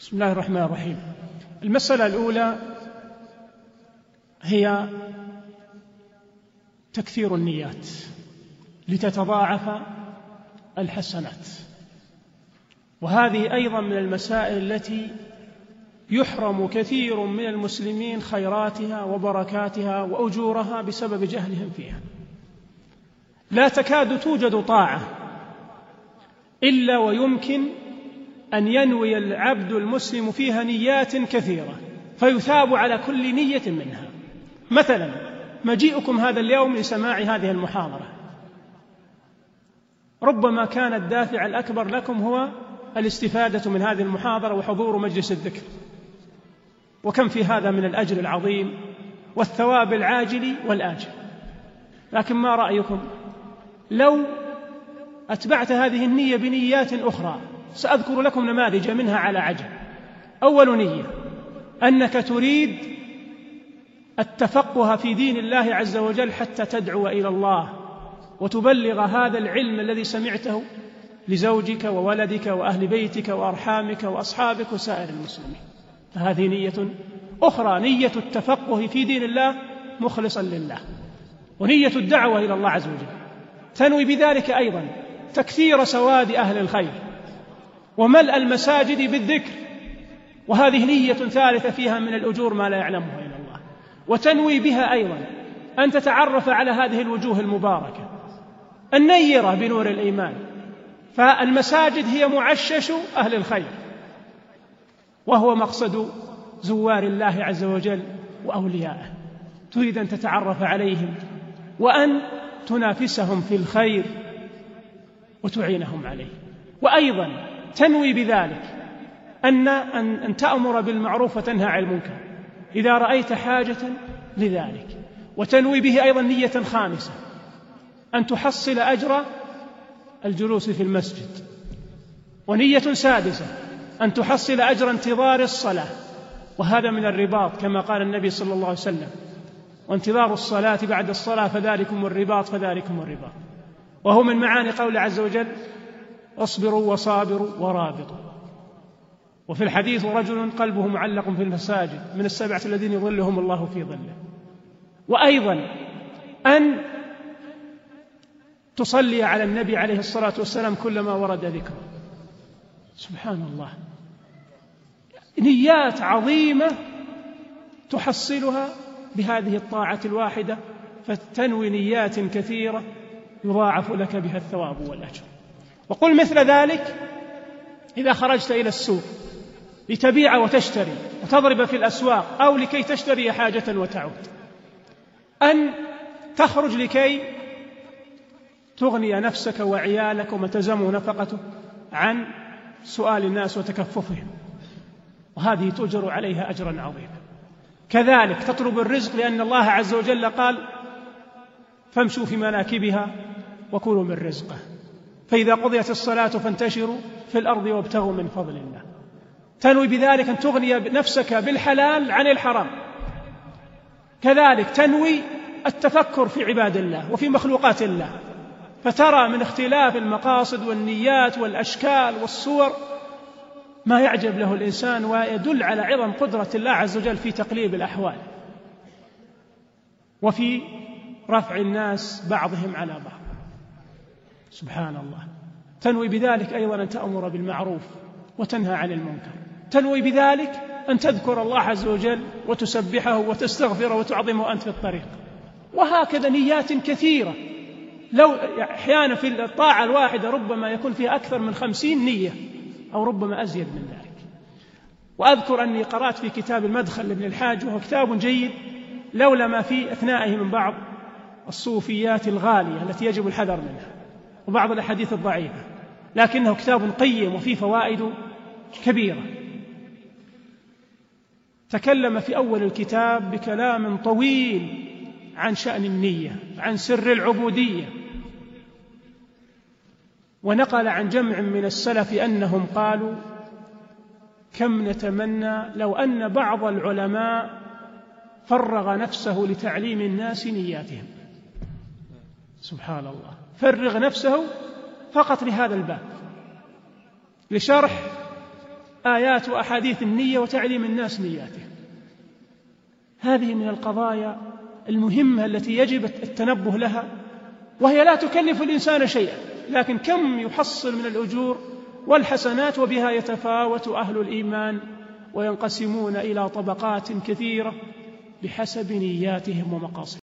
بسم الله الرحمن الرحيم. المسألة الأولى هي تكثير النيات لتتضاعف الحسنات. وهذه أيضا من المسائل التي يحرم كثير من المسلمين خيراتها وبركاتها وأجورها بسبب جهلهم فيها. لا تكاد توجد طاعة إلا ويمكن أن ينوي العبد المسلم فيها نيات كثيرة فيثاب على كل نية منها. مثلا مجيئكم هذا اليوم لسماع هذه المحاضرة. ربما كان الدافع الأكبر لكم هو الاستفادة من هذه المحاضرة وحضور مجلس الذكر. وكم في هذا من الأجر العظيم والثواب العاجل والآجل. لكن ما رأيكم؟ لو أتبعت هذه النية بنيات أخرى سأذكر لكم نماذج منها على عجل أول نية أنك تريد التفقه في دين الله عز وجل حتى تدعو إلى الله وتبلغ هذا العلم الذي سمعته لزوجك وولدك وأهل بيتك وأرحامك وأصحابك وسائر المسلمين. فهذه نية أخرى نية التفقه في دين الله مخلصا لله ونية الدعوة إلى الله عز وجل. تنوي بذلك أيضا تكثير سواد أهل الخير. وملء المساجد بالذكر. وهذه نية ثالثة فيها من الأجور ما لا يعلمه إلا الله. وتنوي بها أيضا أن تتعرف على هذه الوجوه المباركة. النيرة بنور الإيمان. فالمساجد هي معشش أهل الخير. وهو مقصد زوار الله عز وجل وأوليائه. تريد أن تتعرف عليهم وأن تنافسهم في الخير وتعينهم عليه. وأيضا تنوي بذلك أن أن, تأمر بالمعروف وتنهى عن المنكر. إذا رأيت حاجة لذلك. وتنوي به أيضا نية خامسة. أن تحصل أجر الجلوس في المسجد. ونية سادسة. أن تحصل أجر انتظار الصلاة. وهذا من الرباط كما قال النبي صلى الله عليه وسلم. وانتظار الصلاة بعد الصلاة فذلكم الرباط فذلكم الرباط. وهو من معاني قول عز وجل اصبروا وصابروا ورابطوا. وفي الحديث رجل قلبه معلق في المساجد من السبعة الذين يظلهم الله في ظله. وأيضا أن تصلي على النبي عليه الصلاة والسلام كلما ورد ذكره. سبحان الله. نيات عظيمة تحصلها بهذه الطاعة الواحدة فتنوي نيات كثيرة يضاعف لك بها الثواب والأجر. وقل مثل ذلك إذا خرجت إلى السوق لتبيع وتشتري وتضرب في الأسواق أو لكي تشتري حاجة وتعود. أن تخرج لكي تغني نفسك وعيالك وما تلزمه نفقته عن سؤال الناس وتكففهم. وهذه تؤجر عليها أجرا عظيما. كذلك تطلب الرزق لأن الله عز وجل قال فامشوا في مناكبها وكلوا من رزقه. فإذا قضيت الصلاة فانتشروا في الأرض وابتغوا من فضل الله. تنوي بذلك أن تغني نفسك بالحلال عن الحرام. كذلك تنوي التفكر في عباد الله وفي مخلوقات الله. فترى من اختلاف المقاصد والنيات والأشكال والصور ما يعجب له الإنسان ويدل على عظم قدرة الله عز وجل في تقليب الأحوال. وفي رفع الناس بعضهم على بعض. سبحان الله تنوي بذلك أيضا أن تأمر بالمعروف وتنهى عن المنكر. تنوي بذلك أن تذكر الله عز وجل وتسبحه وتستغفره وتعظمه أنت في الطريق. وهكذا نيات كثيرة. لو أحيانا في الطاعة الواحدة ربما يكون فيها أكثر من خمسين نية أو ربما أزيد من ذلك. وأذكر أني قرأت في كتاب المدخل لابن الحاج وهو كتاب جيد لولا ما في أثنائه من بعض الصوفيات الغالية التي يجب الحذر منها. وبعض الأحاديث الضعيفة لكنه كتاب قيم وفيه فوائد كبيرة. تكلم في أول الكتاب بكلام طويل عن شأن النية عن سر العبودية. ونقل عن جمع من السلف أنهم قالوا كم نتمنى لو أن بعض العلماء فرغ نفسه لتعليم الناس نياتهم؟ سبحان الله. فرغ نفسه فقط لهذا الباب. لشرح آيات وأحاديث النية وتعليم الناس نياتهم هذه من القضايا المهمة التي يجب التنبه لها وهي لا تكلف الإنسان شيئا لكن كم يحصل من الأجور والحسنات وبها يتفاوت أهل الإيمان وينقسمون إلى طبقات كثيرة بحسب نياتهم ومقاصدهم.